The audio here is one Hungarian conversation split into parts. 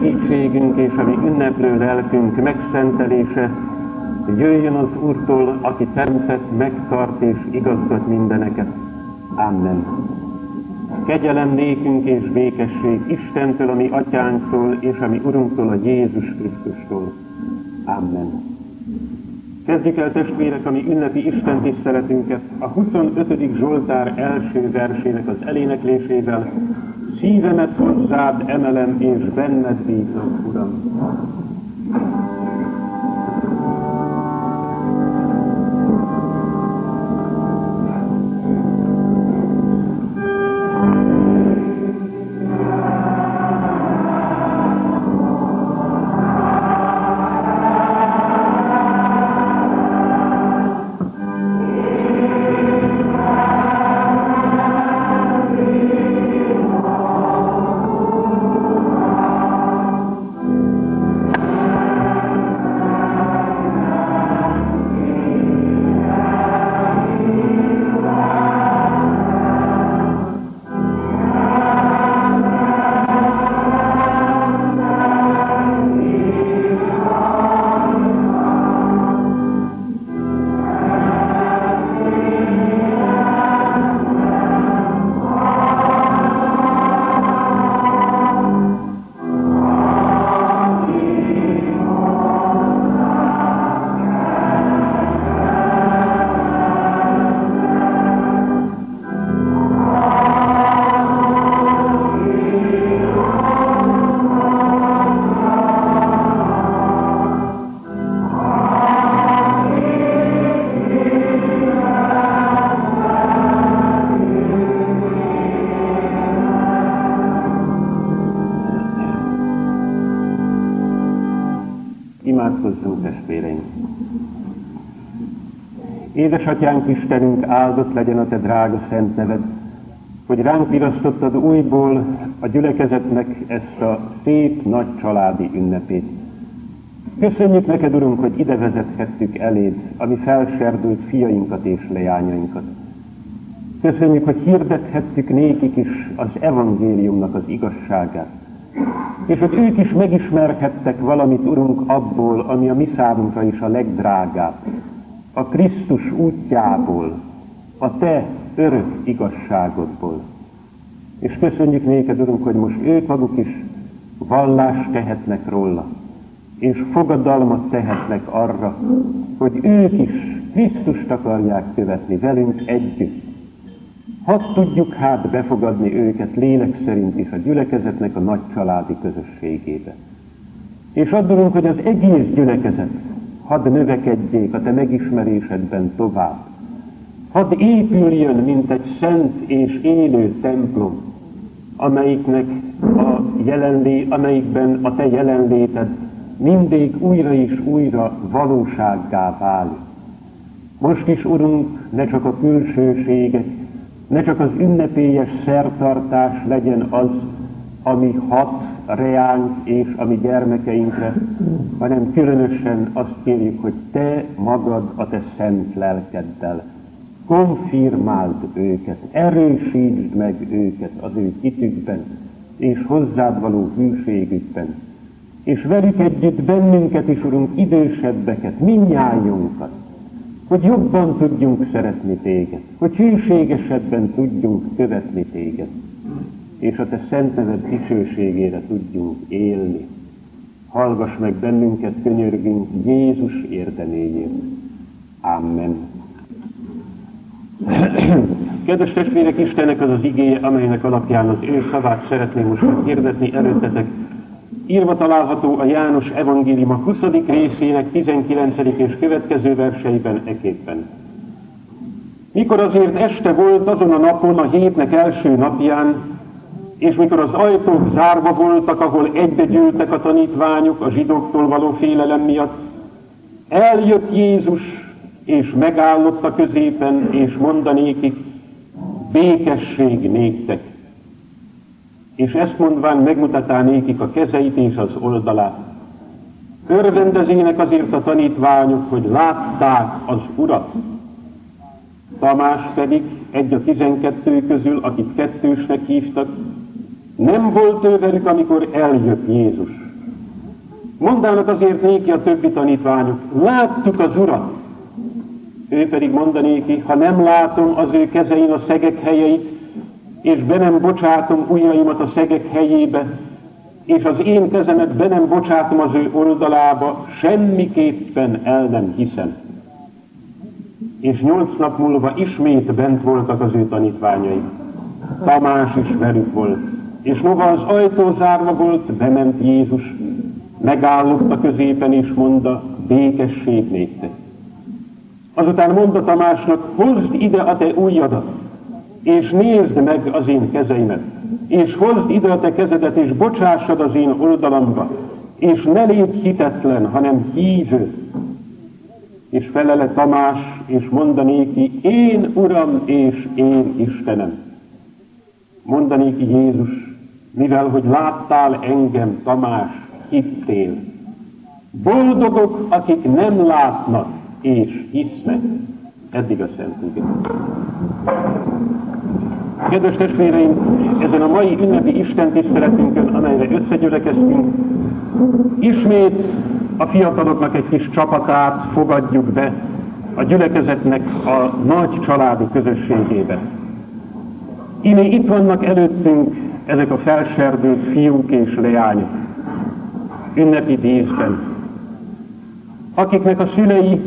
segítségünk és a mi ünneplő lelkünk megszentelése jöjjön az Úrtól, aki teremtett, megtart és igazgat mindeneket. Amen. Kegyelem nékünk és békesség Istentől, a mi atyánktól és a mi Urunktól, a Jézus Krisztustól. Amen. Kezdjük el testvérek a mi ünnepi Isten tiszteletünket a 25. Zsoltár első versének az eléneklésével. Szívemet hozzád emelem, és benned bízom, Uram. Édesatyánk Istenünk, áldott legyen a Te drága szent neved, hogy ránk virasztottad újból a gyülekezetnek ezt a szép nagy családi ünnepét. Köszönjük neked, Urunk, hogy ide vezethettük eléd a mi felserdült fiainkat és leányainkat. Köszönjük, hogy hirdethettük nékik is az evangéliumnak az igazságát. És hogy ők is megismerhettek valamit, Urunk, abból, ami a mi számunkra is a legdrágább. A Krisztus útjából, a Te örök igazságodból. És köszönjük néked, Urunk, hogy most ők maguk is vallást tehetnek róla, és fogadalmat tehetnek arra, hogy ők is Krisztust akarják követni velünk együtt. Hadd tudjuk hát befogadni őket lélek szerint is a gyülekezetnek a nagy családi közösségébe. És addurunk, hogy az egész gyülekezet hadd növekedjék a te megismerésedben tovább. Hadd épüljön, mint egy szent és élő templom, amelyiknek a jelenlé, amelyikben a te jelenléted mindig újra és újra valósággá válik. Most is, Urunk, ne csak a külsőségek, ne csak az ünnepélyes szertartás legyen az, ami hat reánk és a mi gyermekeinkre, hanem különösen azt kérjük, hogy Te magad a Te szent lelkeddel konfirmáld őket, erősítsd meg őket az ő hitükben és hozzád való hűségükben, és velük együtt bennünket is, Urunk, idősebbeket, minnyájunkat, hogy jobban tudjunk szeretni téged, hogy hűségesebben tudjunk követni téged, és a te szent neved dicsőségére tudjunk élni. Hallgass meg bennünket, könyörgünk Jézus érdeméjét. Amen. Kedves testvérek, Istennek az az igéje, amelynek alapján az ő szavát szeretném most hirdetni előttetek, írva található a János evangélium a 20. részének 19. és következő verseiben eképpen. Mikor azért este volt azon a napon, a hétnek első napján, és mikor az ajtók zárva voltak, ahol egybegyűltek a tanítványok a zsidóktól való félelem miatt, eljött Jézus, és megállott a középen, és mondanékik, békesség néktek és ezt mondván megmutatá nékik a kezeit és az oldalát. Örvendezének azért a tanítványok, hogy látták az Urat. Tamás pedig, egy a tizenkettő közül, akit kettősnek hívtak, nem volt ő velük, amikor eljött Jézus. Mondának azért néki a többi tanítványok, láttuk az Urat. Ő pedig mondanéki, ha nem látom az ő kezein a szegek helyeit, és be nem bocsátom ujjaimat a szegek helyébe, és az én kezemet be nem bocsátom az ő oldalába, semmiképpen el nem hiszem. És nyolc nap múlva ismét bent voltak az ő tanítványai. Tamás is velük volt. És maga az ajtó zárva volt, bement Jézus, megállott a középen, és mondta, békesség néktek. Azután mondta Tamásnak, hozd ide a te ujjadat, és nézd meg az én kezeimet, és hozd ide a te kezedet, és bocsássad az én oldalamba, és ne légy hitetlen, hanem hívő. És felele Tamás, és mondanéki, én Uram és én Istenem. Mondanéki Jézus, mivel hogy láttál engem, Tamás, hittél. Boldogok, akik nem látnak és hisznek. Eddig a Szent Kedves testvéreim, ezen a mai ünnepi Isten tiszteletünkön, amelyre összegyülekeztünk, ismét a fiataloknak egy kis csapatát fogadjuk be a gyülekezetnek a nagy családi közösségébe. Imi itt vannak előttünk ezek a felserdült fiúk és leányok, ünnepi díszben, akiknek a szülei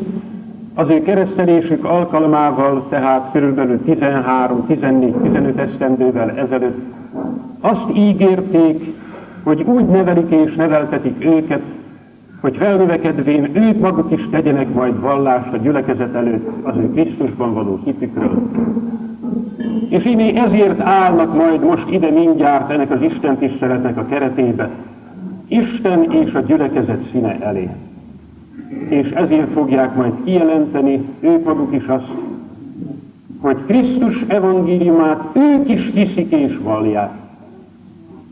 az ő keresztelésük alkalmával, tehát körülbelül 13, 14, 15 esztendővel ezelőtt azt ígérték, hogy úgy nevelik és neveltetik őket, hogy felnövekedvén ők maguk is tegyenek majd vallást a gyülekezet előtt az ő Krisztusban való hitükről. És így ezért állnak majd most ide mindjárt ennek az Isten tiszteletnek a keretébe, Isten és a gyülekezet színe elé és ezért fogják majd kijelenteni ők maguk is azt, hogy Krisztus evangéliumát ők is hiszik és vallják,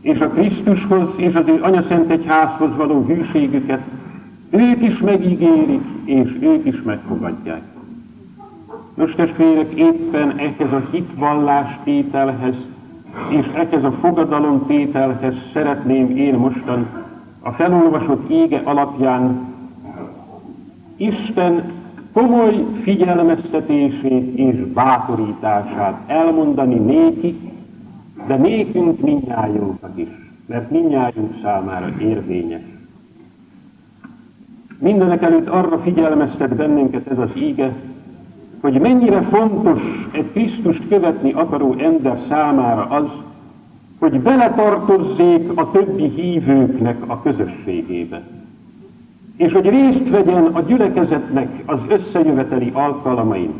és a Krisztushoz és az ő anyaszent egyházhoz való hűségüket ők is megígérik, és ők is megfogadják. Nos, testvérek, éppen ehhez a hitvallás tételhez és ehhez a fogadalom tételhez szeretném én mostan a felolvasott ége alapján Isten komoly figyelmeztetését és bátorítását elmondani nékik, de nékünk mindnyájunknak is, mert mindnyájunk számára érvényes. Mindenek előtt arra figyelmeztet bennünket ez az íge, hogy mennyire fontos egy Krisztust követni akaró ember számára az, hogy beletartozzék a többi hívőknek a közösségébe és hogy részt vegyen a gyülekezetnek az összejöveteli alkalmain.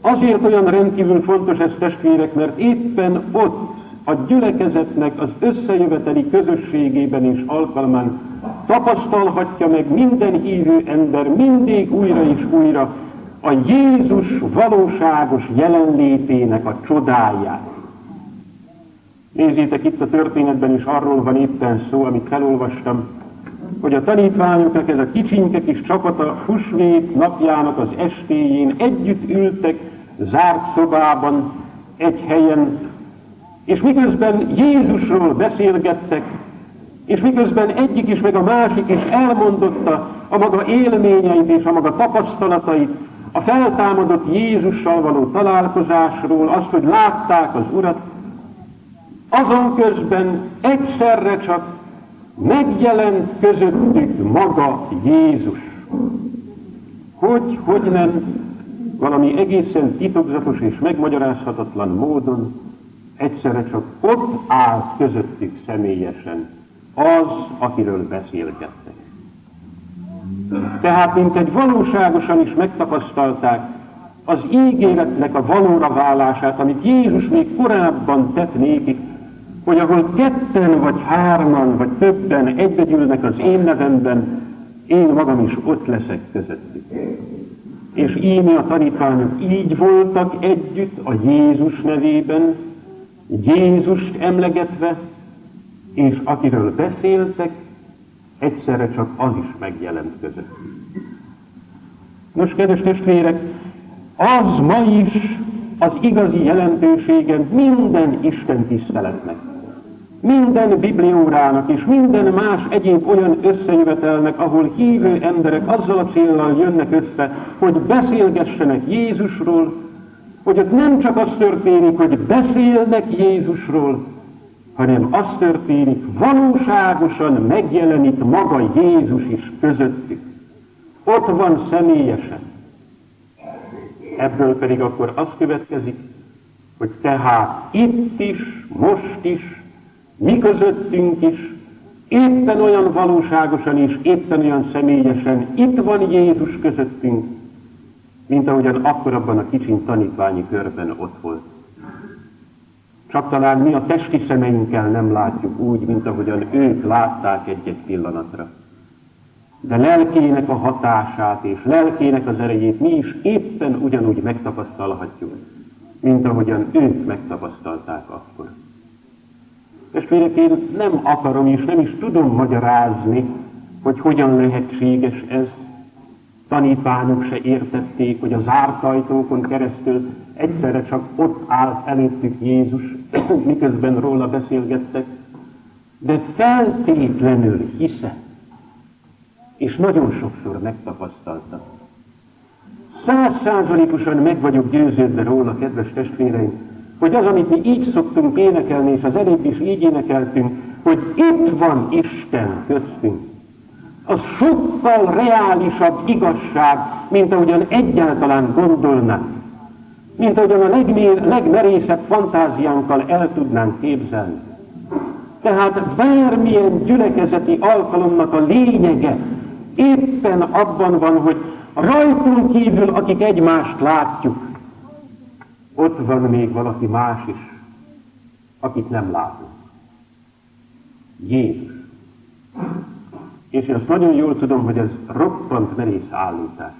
Azért olyan rendkívül fontos ez testvérek, mert éppen ott a gyülekezetnek az összejöveteli közösségében és alkalmán tapasztalhatja meg minden hívő ember mindig újra és újra a Jézus valóságos jelenlétének a csodáját. Nézzétek, itt a történetben is arról van éppen szó, amit felolvastam, hogy a tanítványoknak ez a kicsinke kis csapata husvét napjának az estéjén együtt ültek zárt szobában, egy helyen, és miközben Jézusról beszélgettek, és miközben egyik is, meg a másik is elmondotta a maga élményeit és a maga tapasztalatait, a feltámadott Jézussal való találkozásról, azt, hogy látták az Urat, azon közben egyszerre csak megjelent közöttük maga Jézus. Hogy, hogy nem valami egészen titokzatos és megmagyarázhatatlan módon egyszerre csak ott áll közöttük személyesen az, akiről beszélgettek. Tehát, mint egy valóságosan is megtapasztalták az ígéretnek a valóra válását, amit Jézus még korábban tett nékik, hogy ahol ketten vagy hárman vagy többen egybegyűlnek az én nevemben, én magam is ott leszek közöttük. És íme a tanítványok így voltak együtt a Jézus nevében, Jézust emlegetve, és akiről beszéltek, egyszerre csak az is megjelent között. Nos, kedves testvérek, az ma is az igazi jelentősége minden Isten tiszteletnek minden bibliórának és minden más egyéb olyan összejövetelnek, ahol hívő emberek azzal a célral jönnek össze, hogy beszélgessenek Jézusról, hogy ott nem csak az történik, hogy beszélnek Jézusról, hanem az történik, valóságosan megjelenít maga Jézus is közöttük. Ott van személyesen. Ebből pedig akkor az következik, hogy tehát itt is, most is, mi közöttünk is, éppen olyan valóságosan és éppen olyan személyesen itt van Jézus közöttünk, mint ahogyan akkor abban a kicsin tanítványi körben ott volt. Csak talán mi a testi szemeinkkel nem látjuk úgy, mint ahogyan ők látták egy-egy pillanatra. De lelkének a hatását és lelkének az erejét mi is éppen ugyanúgy megtapasztalhatjuk, mint ahogyan ők megtapasztalták akkor. Testvérek, én nem akarom és nem is tudom magyarázni, hogy hogyan lehetséges ez. Tanítványok se értették, hogy a zárt ajtókon keresztül egyszerre csak ott állt előttük Jézus, miközben róla beszélgettek, de feltétlenül hiszett, és nagyon sokszor megtapasztalta. Százszázalékosan meg vagyok győződve róla, kedves testvéreim, hogy az, amit mi így szoktunk énekelni, és az előbb is így énekeltünk, hogy itt van Isten köztünk, az sokkal reálisabb igazság, mint ahogyan egyáltalán gondolnánk, mint ahogyan a legmér, legmerészebb fantáziánkkal el tudnánk képzelni. Tehát bármilyen gyülekezeti alkalomnak a lényege éppen abban van, hogy rajtunk kívül, akik egymást látjuk, ott van még valaki más is, akit nem látunk. Jézus. És én azt nagyon jól tudom, hogy ez roppant merész állítás.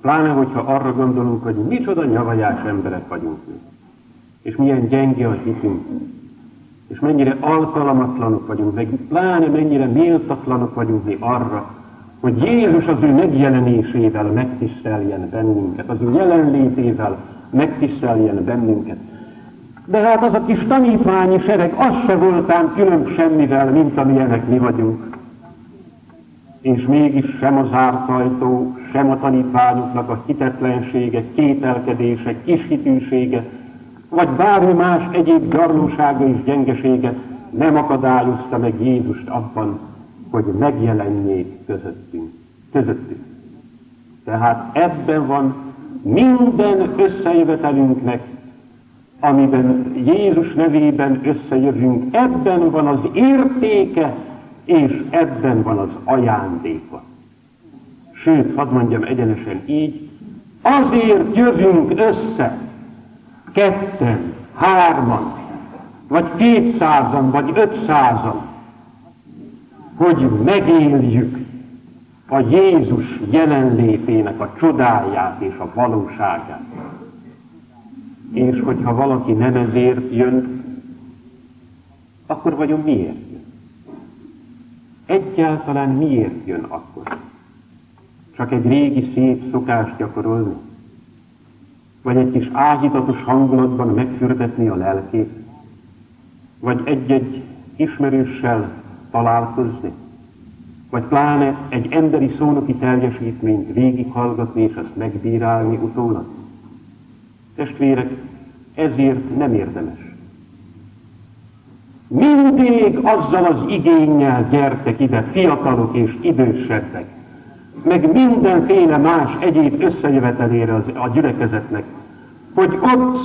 Pláne, hogyha arra gondolunk, hogy micsoda nyavajás emberek vagyunk mi. És milyen gyenge a hitünk. És mennyire alkalmatlanok vagyunk, meg pláne mennyire méltatlanok vagyunk mi arra, hogy Jézus az ő megjelenésével megtiszteljen bennünket, az ő jelenlétével megtiszteljen bennünket. De hát az a kis tanítványi sereg, az se voltán különb semmivel, mint amilyenek mi vagyunk. És mégis sem a zárt ajtó, sem a tanítványoknak a hitetlensége, kételkedése, kishitűsége, vagy bármi más egyéb gyarlósága és gyengesége nem akadályozta meg Jézust abban, hogy megjelenjék közöttünk. közöttünk. Tehát ebben van minden összejövetelünknek, amiben Jézus nevében összejövünk, ebben van az értéke, és ebben van az ajándéka. Sőt, hadd mondjam egyenesen így, azért jövünk össze, ketten, hárman, vagy kétszázan, vagy ötszázan, hogy megéljük a Jézus jelenlétének a csodáját és a valóságát. És hogyha valaki nem ezért jön, akkor vagyunk miért? Egyáltalán miért jön akkor? Csak egy régi szép szokást gyakorolni? Vagy egy kis áhítatos hangulatban megfürdetni a lelkét? Vagy egy-egy ismerőssel találkozni? vagy pláne egy emberi szónoki teljesítményt végighallgatni és azt megbírálni utólag? Testvérek, ezért nem érdemes. Mindig azzal az igényel gyertek ide, fiatalok és idősebbek, meg mindenféle más egyéb összejövetelére az, a gyülekezetnek, hogy ott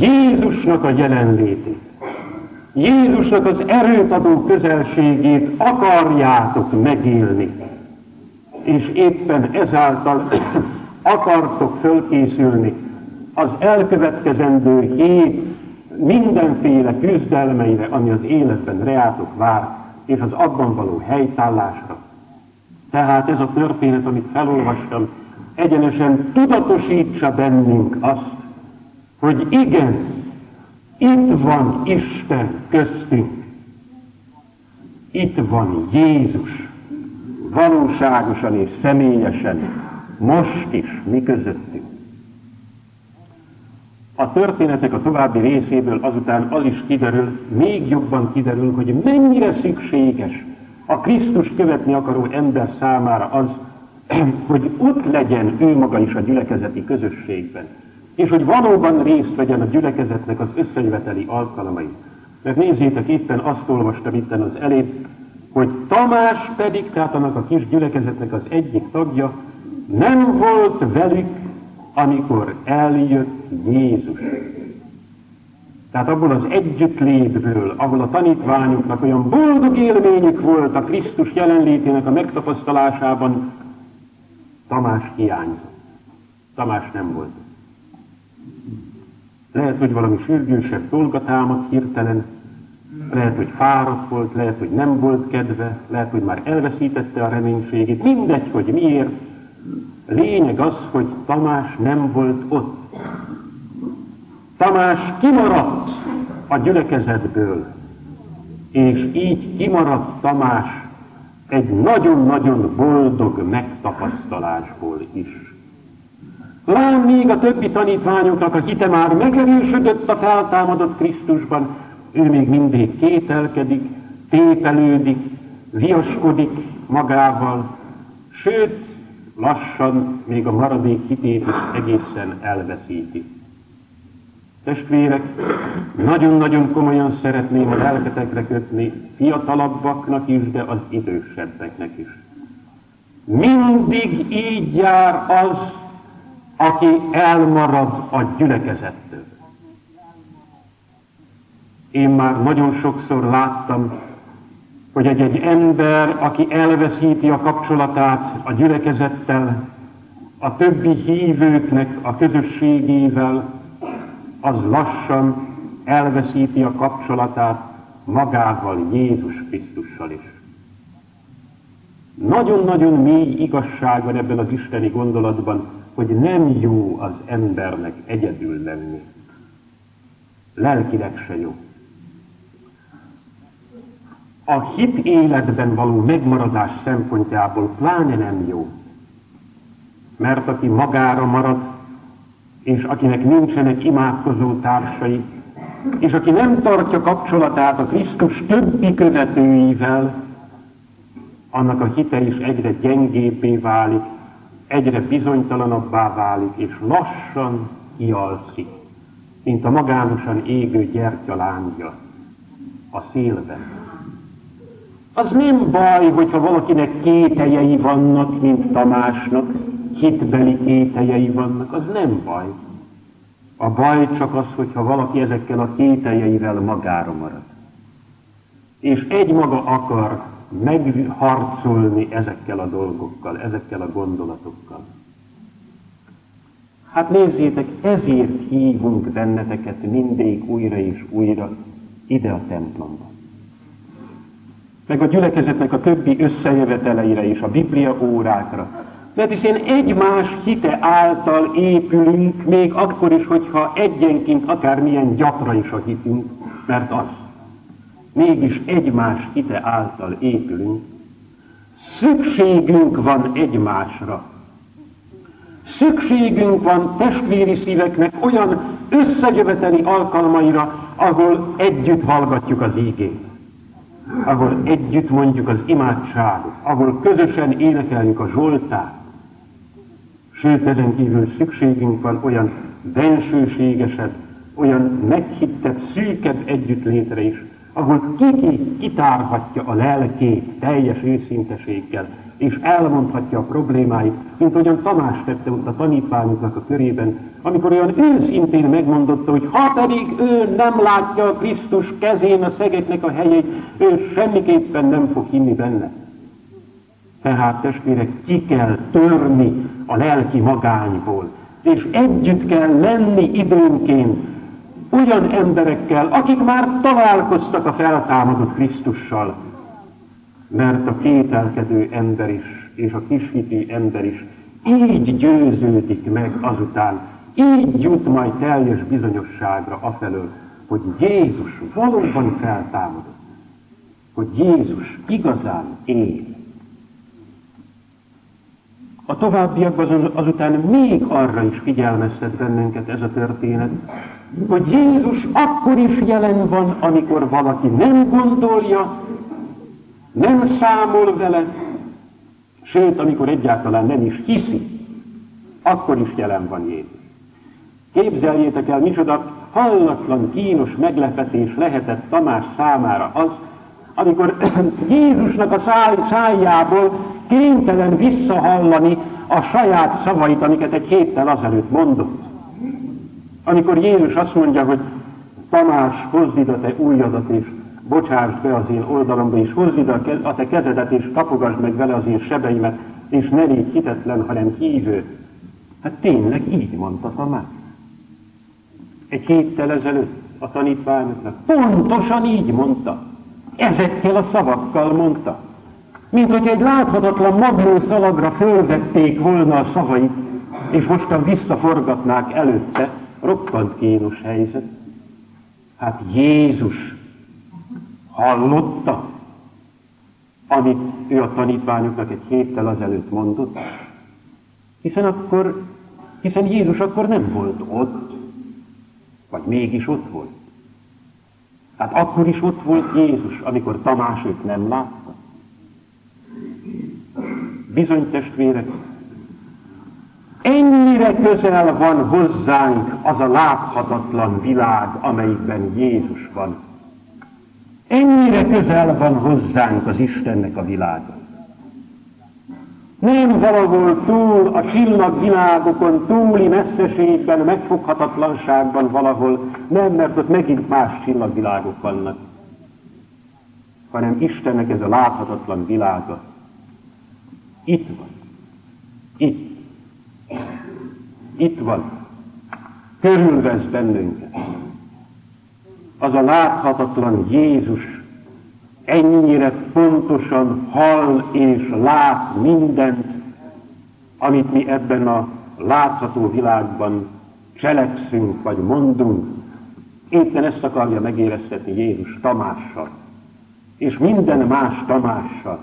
Jézusnak a jelenlétét, Jézusnak az erőt adó közelségét akarjátok megélni. És éppen ezáltal akartok fölkészülni az elkövetkezendő hét mindenféle küzdelmeire, ami az életben reátok vár, és az abban való helytállásra. Tehát ez a történet, amit felolvastam, egyenesen tudatosítsa bennünk azt, hogy igen, itt van Isten köztünk. Itt van Jézus. Valóságosan és személyesen. Most is mi közöttünk. A történetek a további részéből azután az is kiderül, még jobban kiderül, hogy mennyire szükséges a Krisztus követni akaró ember számára az, hogy ott legyen ő maga is a gyülekezeti közösségben, és hogy valóban részt vegyen a gyülekezetnek az összejöveteli alkalmai. Mert nézzétek, éppen azt olvastam itten az elét, hogy Tamás pedig, tehát annak a kis gyülekezetnek az egyik tagja, nem volt velük, amikor eljött Jézus. Tehát abból az együttlétből, ahol a tanítványoknak olyan boldog élményük volt a Krisztus jelenlétének a megtapasztalásában, Tamás hiányzott. Tamás nem volt. Lehet, hogy valami sürgősebb dolga támadt hirtelen, lehet, hogy fáradt volt, lehet, hogy nem volt kedve, lehet, hogy már elveszítette a reménységét, mindegy, hogy miért. Lényeg az, hogy Tamás nem volt ott. Tamás kimaradt a gyülekezetből, és így kimaradt Tamás egy nagyon-nagyon boldog megtapasztalásból is. Lám még a többi tanítványoknak a hite már megerősödött a feltámadott Krisztusban, ő még mindig kételkedik, tépelődik, viaskodik magával, sőt, lassan még a maradék hitét is egészen elveszíti. Testvérek, nagyon-nagyon komolyan szeretném a lelketekre kötni fiatalabbaknak is, de az idősebbeknek is. Mindig így jár az, aki elmarad a gyülekezettől. Én már nagyon sokszor láttam, hogy egy-egy ember, aki elveszíti a kapcsolatát a gyülekezettel, a többi hívőknek a közösségével, az lassan elveszíti a kapcsolatát magával, Jézus Krisztussal is. Nagyon-nagyon mély igazság van ebben az isteni gondolatban, hogy nem jó az embernek egyedül lenni. Lelkileg se jó. A hit életben való megmaradás szempontjából pláne nem jó. Mert aki magára marad, és akinek nincsenek imádkozó társai, és aki nem tartja kapcsolatát a Krisztus többi követőivel, annak a hite is egyre gyengébbé válik, egyre bizonytalanabbá válik, és lassan kialszik, mint a magánosan égő gyertyalángja a szélben. Az nem baj, hogyha valakinek kételjei vannak, mint Tamásnak, hitbeli kételjei vannak, az nem baj. A baj csak az, hogyha valaki ezekkel a kételjeivel magára marad. És egy maga akar megharcolni ezekkel a dolgokkal, ezekkel a gondolatokkal. Hát nézzétek, ezért hívunk benneteket mindig újra és újra ide a templomba. Meg a gyülekezetnek a többi összejöveteleire és a Biblia órákra, mert hiszen egymás hite által épülünk, még akkor is, hogyha egyenként akármilyen gyakra is a hitünk, mert az. Mégis egymás hite által épülünk. Szükségünk van egymásra. Szükségünk van testvéri szíveknek olyan összegyöveteli alkalmaira, ahol együtt hallgatjuk az ígét, ahol együtt mondjuk az imádságot, ahol közösen énekeljük a Zsoltát, Sőt, ezen kívül szükségünk van olyan bensőségesebb, olyan meghittebb, szűkebb együttlétre is, ahol kiki kitárhatja a lelkét teljes őszinteséggel, és elmondhatja a problémáit, mint ahogyan Tamás tette ott a tanítványoknak a körében, amikor olyan őszintén megmondotta, hogy ha pedig ő nem látja a Krisztus kezén a szegeknek a helyét, ő semmiképpen nem fog hinni benne. Tehát testvérek, ki kell törni a lelki magányból, és együtt kell lenni időnként olyan emberekkel, akik már találkoztak a feltámadott Krisztussal, mert a kételkedő ember is, és a kishitű ember is így győződik meg azután, így jut majd teljes bizonyosságra afelől, hogy Jézus valóban feltámadott, hogy Jézus igazán él. A továbbiakban azután még arra is figyelmeztet bennünket ez a történet, hogy Jézus akkor is jelen van, amikor valaki nem gondolja, nem számol vele, sőt, amikor egyáltalán nem is hiszi, akkor is jelen van Jézus. Képzeljétek el, micsoda hallatlan, kínos meglepetés lehetett Tamás számára az, amikor Jézusnak a száj, szájából kénytelen visszahallani a saját szavait, amiket egy héttel azelőtt mondott. Amikor Jézus azt mondja, hogy Tamás, hozd ide te ujjadat, és bocsásd be az én oldalomba, és hozd ide a te kezedet, és tapogasd meg vele az én sebeimet, és ne légy hitetlen, hanem hívő. Hát tényleg így mondta Tamás. Egy héttel ezelőtt a tanítványoknak pontosan így mondta. Ezekkel a szavakkal mondta. Mint hogy egy láthatatlan magnó szalagra fölvették volna a szavait, és mostan visszaforgatnák előtte, roppant kínos helyzet. Hát Jézus hallotta, amit ő a tanítványoknak egy héttel azelőtt mondott, hiszen akkor, hiszen Jézus akkor nem volt ott, vagy mégis ott volt. Hát akkor is ott volt Jézus, amikor Tamás őt nem látta. Bizony testvérek, ennyire közel van hozzánk az a láthatatlan világ, amelyikben Jézus van. Ennyire közel van hozzánk az Istennek a világa. Nem valahol túl a csillagvilágokon, túli messzeségben, megfoghatatlanságban valahol, nem, mert ott megint más csillagvilágok vannak, hanem Istennek ez a láthatatlan világa. Itt van. Itt. Itt van. Körülvesz bennünket. Az a láthatatlan Jézus ennyire pontosan hall és lát mindent, amit mi ebben a látható világban cselekszünk vagy mondunk. Éppen ezt akarja megéreztetni Jézus Tamással, és minden más Tamással,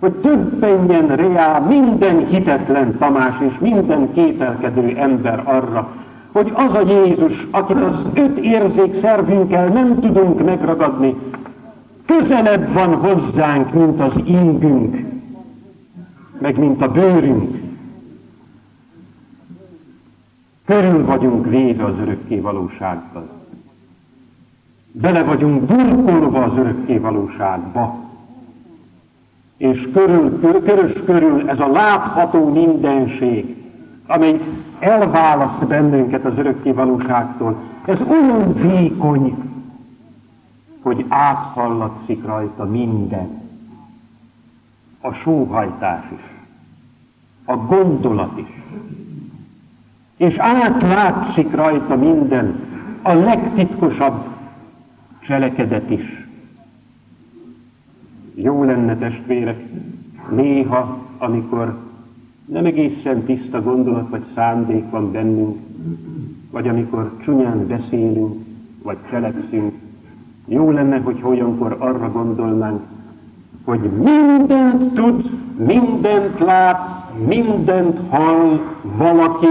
hogy döbbenjen reá minden hitetlen Tamás és minden kételkedő ember arra, hogy az a Jézus, akit az öt érzékszervünkkel nem tudunk megragadni, közelebb van hozzánk, mint az ingünk, meg mint a bőrünk. Körül vagyunk véve az örökké valóságban. Bele vagyunk burkolva az örökké valóságba. És körül, körös körül ez a látható mindenség, amely elválaszt bennünket az örökké valóságtól, ez olyan vékony, hogy áthallatszik rajta minden. A sóhajtás is, a gondolat is. És átlátszik rajta minden, a legtitkosabb cselekedet is. Jó lenne, testvérek, néha, amikor nem egészen tiszta gondolat vagy szándék van bennünk, vagy amikor csúnyán beszélünk, vagy cselekszünk, jó lenne, hogy olyankor arra gondolnánk, hogy mindent tud, mindent lát, mindent hall valaki,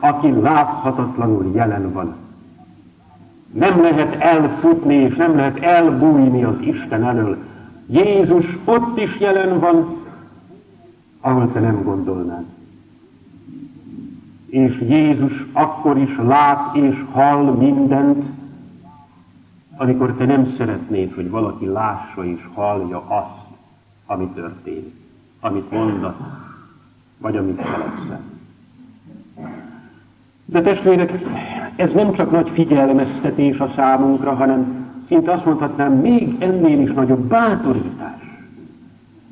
aki láthatatlanul jelen van. Nem lehet elfutni, és nem lehet elbújni az Isten elől. Jézus ott is jelen van, ahol te nem gondolnád. És Jézus akkor is lát és hall mindent, amikor te nem szeretnéd, hogy valaki lássa és hallja azt, ami történik, amit mondasz, vagy amit cselekszel. De testvérek, ez nem csak nagy figyelmeztetés a számunkra, hanem szinte azt mondhatnám, még ennél is nagyobb bátorítás,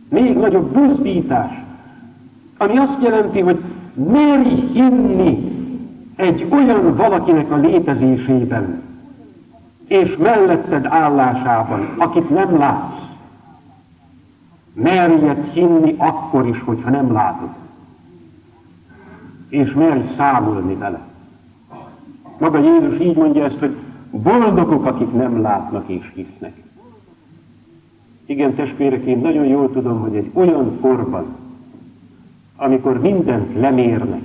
még nagyobb buzdítás, ami azt jelenti, hogy merj hinni egy olyan valakinek a létezésében, és melletted állásában, akit nem látsz, merjed hinni akkor is, hogyha nem látod. És merj számolni vele. Maga Jézus így mondja ezt, hogy boldogok, akik nem látnak és hisznek. Igen, testvérek, én nagyon jól tudom, hogy egy olyan korban, amikor mindent lemérnek,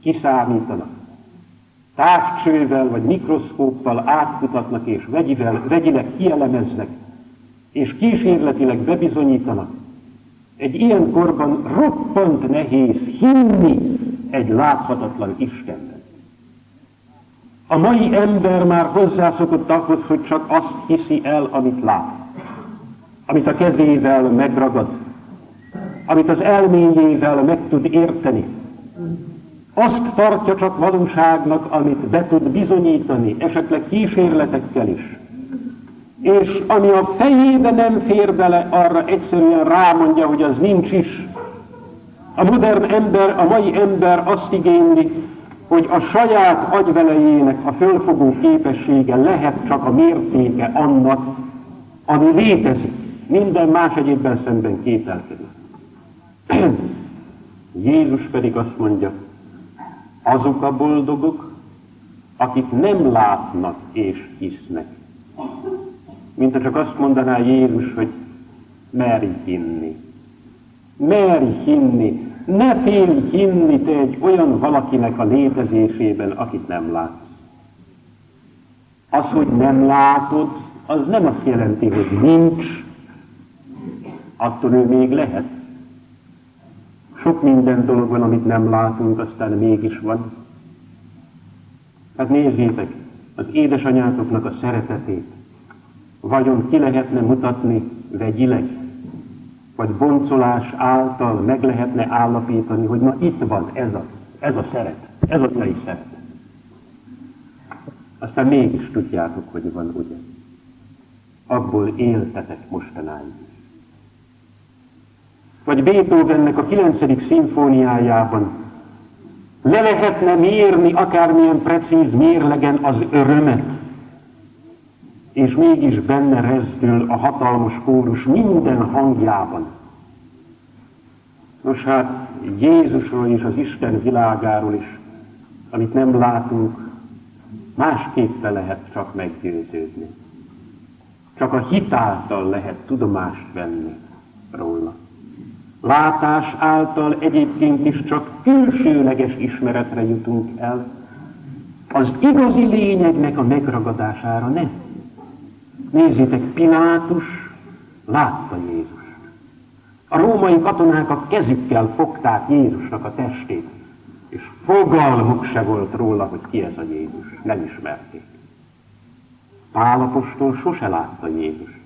kiszámítanak, távcsővel vagy mikroszkóppal átkutatnak és vegyivel, vegyileg kielemeznek, és kísérletileg bebizonyítanak, egy ilyen korban roppant nehéz hinni egy láthatatlan Istenben. A mai ember már hozzászokott ahhoz, hogy csak azt hiszi el, amit lát, amit a kezével megragad, amit az elméjével meg tud érteni. Azt tartja csak valóságnak, amit be tud bizonyítani, esetleg kísérletekkel is. És ami a fejébe nem fér bele, arra egyszerűen rámondja, hogy az nincs is. A modern ember, a mai ember azt igényli, hogy a saját agyvelejének a fölfogó képessége lehet csak a mértéke annak, ami létezik. Minden más egyébben szemben kételkedik. Jézus pedig azt mondja, azok a boldogok, akik nem látnak és hisznek. Mint csak azt mondaná Jézus, hogy merj hinni. Merj hinni. Ne félj hinni te egy olyan valakinek a létezésében, akit nem látsz. Az, hogy nem látod, az nem azt jelenti, hogy nincs, attól ő még lehet. Sok minden dolog van, amit nem látunk, aztán mégis van. Hát nézzétek, az édesanyátoknak a szeretetét. Vajon ki lehetne mutatni vegyileg? Vagy boncolás által meg lehetne állapítani, hogy na itt van ez a, ez a szeret, ez a teli szeret. Aztán mégis tudjátok, hogy van, ugye? Abból éltetek mostanáig vagy Beethovennek a 9. szimfóniájában le lehetne mérni akármilyen precíz mérlegen az örömet, és mégis benne rezdül a hatalmas kórus minden hangjában. Nos hát Jézusról és az Isten világáról is, amit nem látunk, másképpen lehet csak meggyőződni. Csak a hitáltal lehet tudomást venni róla látás által egyébként is csak külsőleges ismeretre jutunk el, az igazi lényegnek a megragadására nem. Nézzétek, Pilátus látta Jézust. A római katonák a kezükkel fogták Jézusnak a testét, és fogalmuk se volt róla, hogy ki ez a Jézus. Nem ismerték. Pálapostól sose látta Jézust.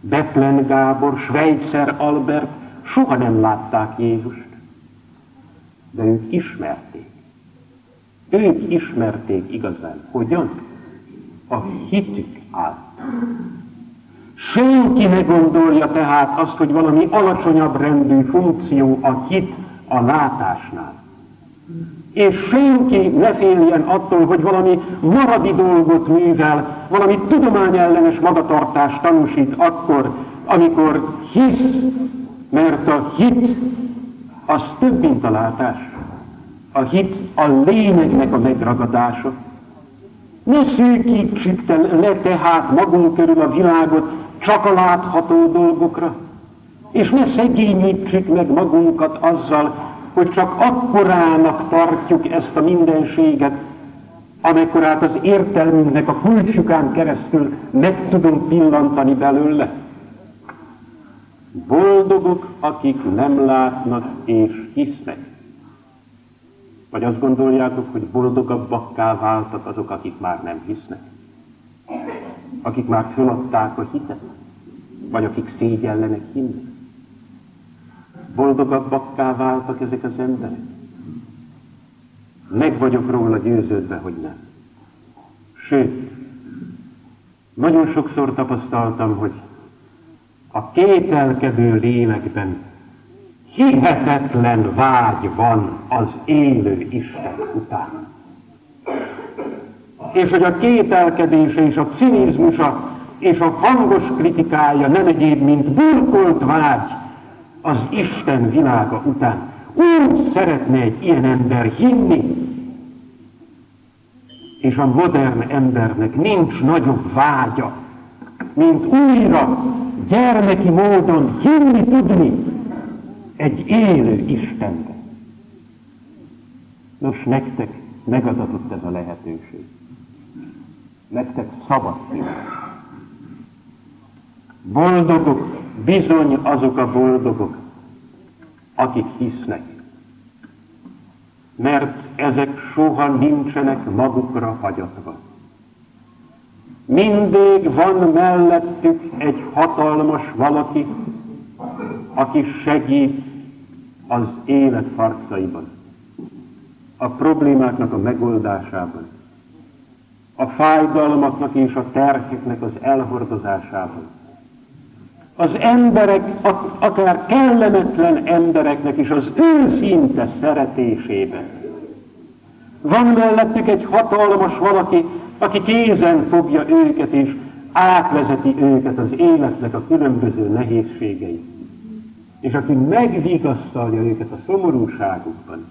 Beplen Gábor, Schweitzer Albert Soha nem látták Jézust, de ők ismerték. Ők ismerték igazán. Hogyan? A hitük által. Senki ne gondolja tehát azt, hogy valami alacsonyabb rendű funkció a hit a látásnál. És senki ne féljen attól, hogy valami maradi dolgot művel, valami tudományellenes magatartást tanúsít akkor, amikor hisz mert a hit az több, mint a látás. A hit a lényegnek a megragadása. Ne szűkítsük le tehát magunk körül a világot csak a látható dolgokra, és ne szegényítsük meg magunkat azzal, hogy csak akkorának tartjuk ezt a mindenséget, amekkorát az értelmünknek a kulcsukán keresztül meg tudunk pillantani belőle. Boldogok, akik nem látnak és hisznek. Vagy azt gondoljátok, hogy boldogabbakká váltak azok, akik már nem hisznek? Akik már föladták a hitet? Vagy akik szégyellenek hinni? Boldogabbakká váltak ezek az emberek? Meg vagyok róla győződve, hogy nem. Sőt, nagyon sokszor tapasztaltam, hogy a kételkedő lélekben hihetetlen vágy van az élő Isten után. És hogy a kételkedése és a cinizmusa és a hangos kritikája nem egyéb, mint burkolt vágy az Isten világa után. Úgy szeretne egy ilyen ember hinni, és a modern embernek nincs nagyobb vágya, mint újra gyermeki módon hinni tudni egy élő Istenre. Nos, nektek megadatott ez a lehetőség. Nektek szabad Boldogok, bizony azok a boldogok, akik hisznek. Mert ezek soha nincsenek magukra hagyatva. Mindig van mellettük egy hatalmas valaki, aki segít az élet harcaiban, a problémáknak a megoldásában, a fájdalmaknak és a terheknek az elhordozásában. Az emberek, akár kellemetlen embereknek is az őszinte szeretésében. Van mellettük egy hatalmas valaki, aki kézen fogja őket és átvezeti őket az életnek a különböző nehézségeit. És aki megvigasztalja őket a szomorúságukban,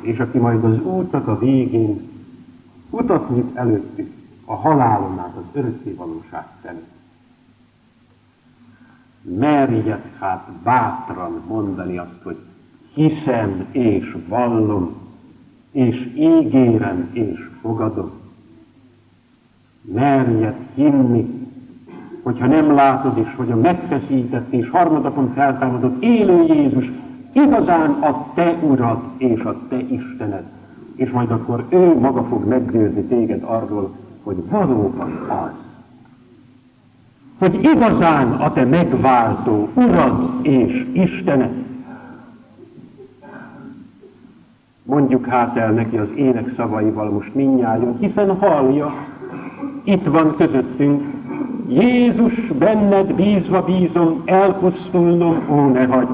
és aki majd az útnak a végén utat nyit előttük a halálon át az örökké valóság felé. Merjek hát bátran mondani azt, hogy hiszem és vallom, és ígérem és fogadom. Merjed hinni, hogyha nem látod is, hogy a megfeszített és harmadapon feltámadott élő Jézus igazán a te urad és a te Istened. És majd akkor ő maga fog meggyőzni téged arról, hogy valóban az. Hogy igazán a te megváltó urad és Istened. Mondjuk hát el neki az ének szavaival most minnyáján, hiszen hallja, itt van közöttünk, Jézus, benned bízva bízom, elpusztulnom, ó ne hagy.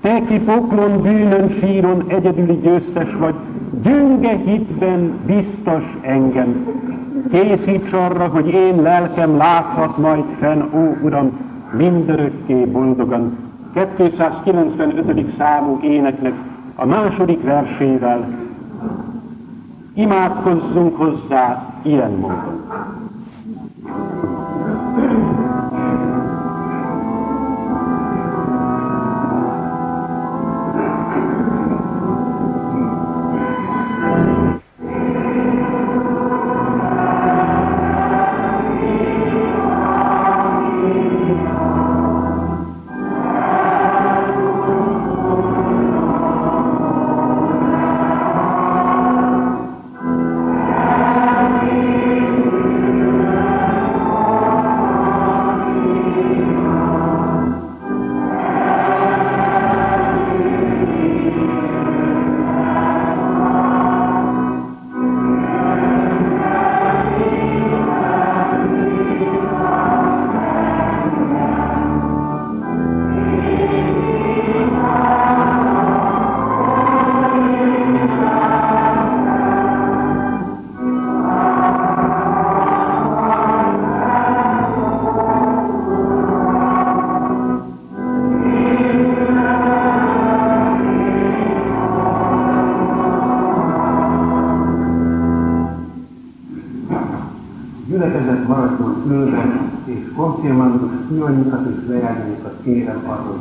Te, ki poklon, bűnön, síron egyedüli győztes vagy, gyönge hitben biztos engem. Készíts arra, hogy én lelkem láthat majd fenn, ó Uram, mindörökké boldogan. 295. számú éneknek a második versével imádkozzunk hozzá ilyen módon.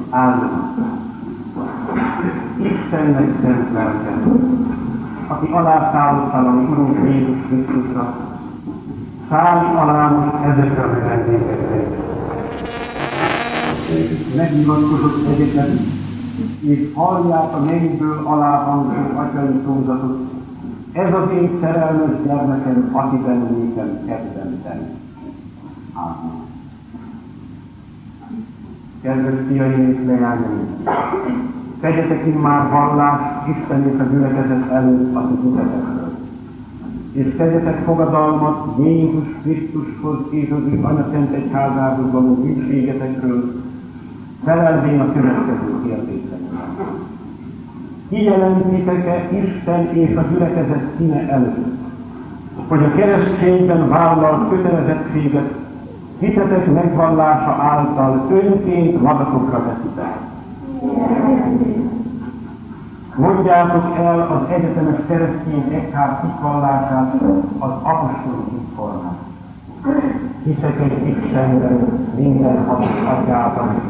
Álljon. Istennek szent lelke, aki alászállottál a Urunk Jézus Krisztusra, szállj alá most ezekre a vendégekre. Megnyilatkozott egyetem, és hallják a mennyből aláhangzó atyai szózatot, ez az én szerelmes gyermekem, akiben nékem kedventem. Ámen kedves fiaim leányaim! Tegyetek már vallást Isten és a gyülekezet előtt a titetekről. És tegyetek fogadalmat Jézus Krisztushoz és az ő Anya Szent Egyházához való bűségetekről, felelvén a következő kérdésekre. Kijelentitek-e Isten és a gyülekezet színe előtt, hogy a keresztényben vállalt kötelezettséget hitetek megvallása által önként magatokra veszitek. Mondjátok el az egyetemes keresztény egyház hitvallását az apostoli hitformát. Hiszek egy Istenben, minden hatos atyában,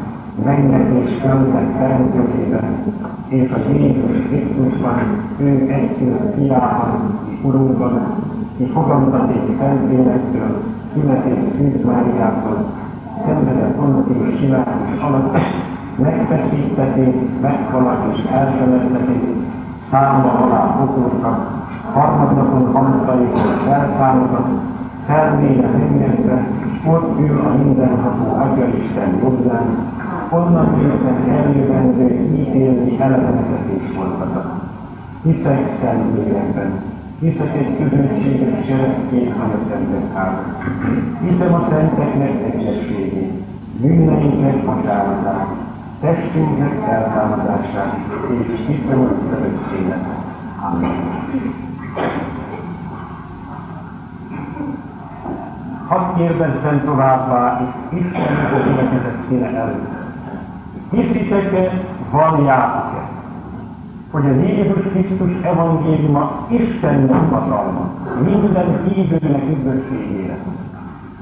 mennek és földnek teremtőjében, és a Jézus Krisztusban, ő egyszerű fiában, Urunkban, és fogamzaték Szentlélektől, születés Szűz Máriától, szenvedett Pontius Silátus alatt, megfeszítették, meghalak és elfeledtették, számba alá fotóztak, harmadnapon hamutaikon felszálltak, felmély a mennyekbe, ott ül a mindenható Atya Isten jobbán, onnan jöttek eljövendő ítélni elemeneket és voltatok. Hiszek szent lélekben, hiszek egy közösséges keresztény hanyatember házat. Hiszem a szenteknek egyességét, bűneinknek bocsánatát, testünknek feltámadását, és hiszem a életet. Amen. Hadd kérdezzem továbbá, és Istennek a gyülekezet színe előtt. Hiszitek-e, valljátok-e, hogy a Jézus Krisztus evangéliuma Istennek hatalma, minden hívőnek üdvösségére.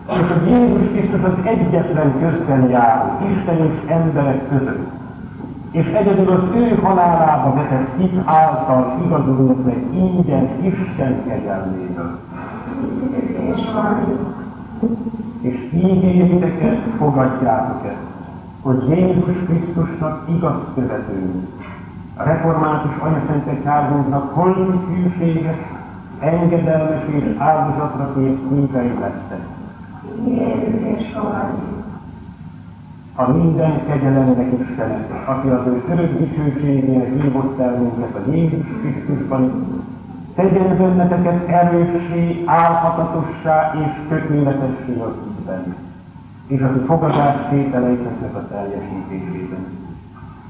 És hogy Jézus Krisztus az egyetlen közben járó, Isten és emberek között. És egyedül az ő halálába vetett hit által igazolunk meg ingyen Isten kegyelméből. És ígéritek-e, fogadjátok-e, hogy Jézus Krisztusnak igaz követőünk, a református anyaszentek házunknak holmi hűséges, engedelmes és áldozatra kép szívei lettek. A minden kegyelemnek Istene, aki az ő örök dicsőségére hívott el minket a Jézus Krisztusban, tegyen benneteket erőssé, álhatatossá és tökéletessé az hitben, és az fogadás tételeiknek a teljesítésében.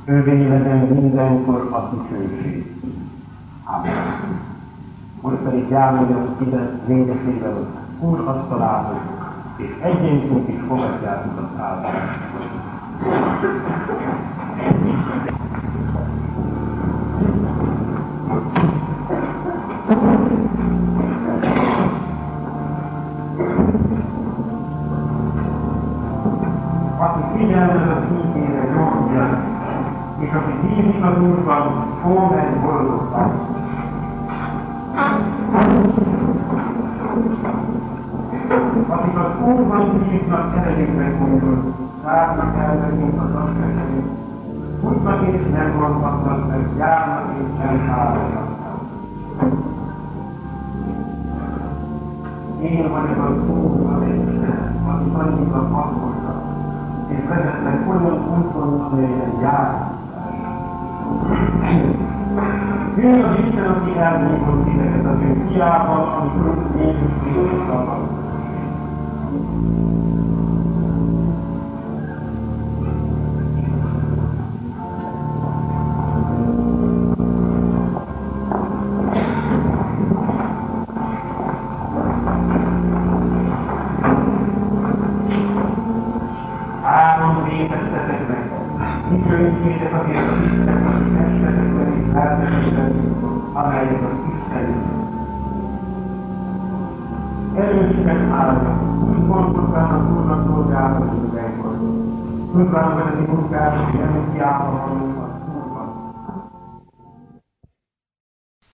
Ővé legyen mindenkor a dicsőség. Amen. Most pedig járuljon ide végesével Úr asztalához, és egyenként is fogadjátok az áldást. Úrban, fog egy boldogság. Akik az Úrban hívnak, eredékre gondol, szárnak el mint az askeserét, futnak és nem mondhatnak meg, járnak és nem hálálnak. Én vagyok az Isten, aki annyit a és vezetnek olyan úton, amelyen járnak. Ő az Isten, aki elnézott titeket az ő fiával, amikor Jézus Krisztusra van. noi parliamo di burocratici, annunciamo